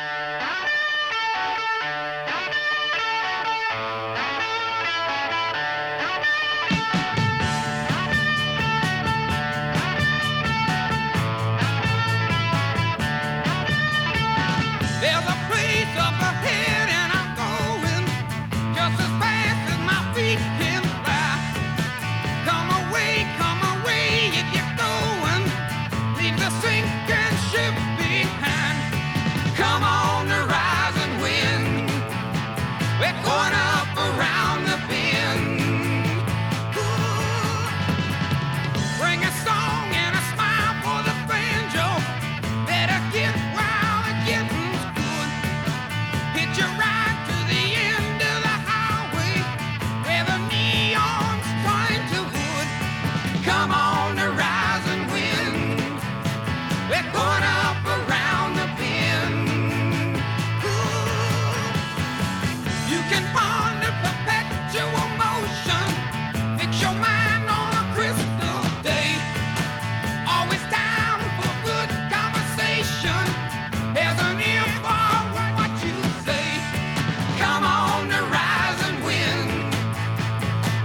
Música behind.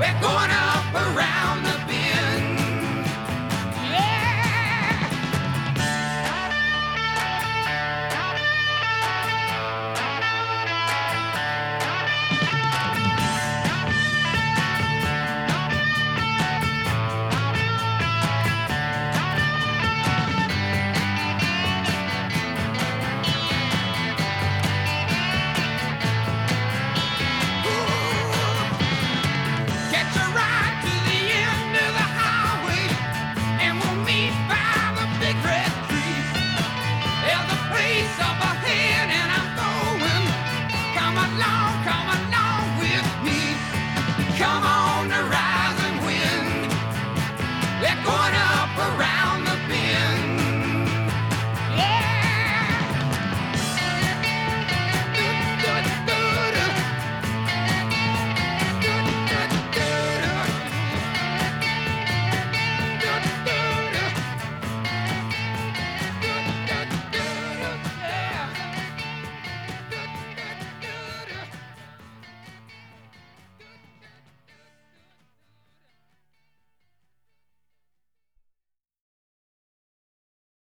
We're going up hop around